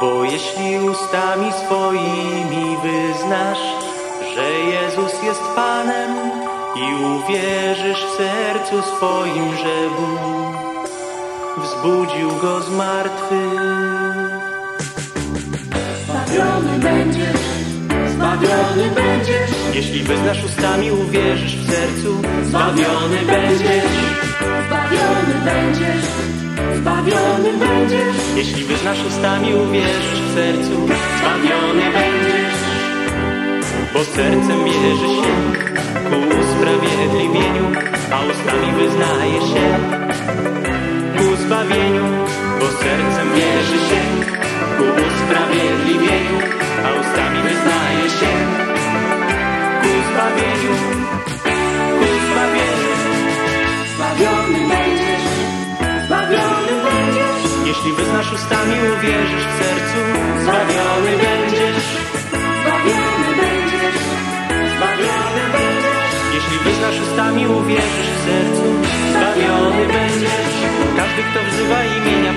Bo jeśli ustami swoimi wyznasz, że Jezus jest Panem i uwierzysz w sercu swoim, że Bóg wzbudził go z martwych. Zbawiony będziesz, zbawiony będziesz, Jeśli wyznasz ustami, uwierzysz w sercu, zbawiony będziesz. Wyznasz ustami, uwierzysz w sercu, zbawiony będziesz. Bo sercem wierzy się ku usprawiedliwieniu, a ustami wyznaje się ku zbawieniu. Bo sercem wierzy się ku usprawiedliwieniu, a ustami wyznaje się ku zbawieniu. Jeśli wyznasz ustami, uwierzysz w sercu, zbawiony będziesz. zbawiony będziesz, zbawiony będziesz, Jeśli wyznasz ustami, uwierzysz w sercu, zbawiony będziesz. Każdy, kto wzywa imię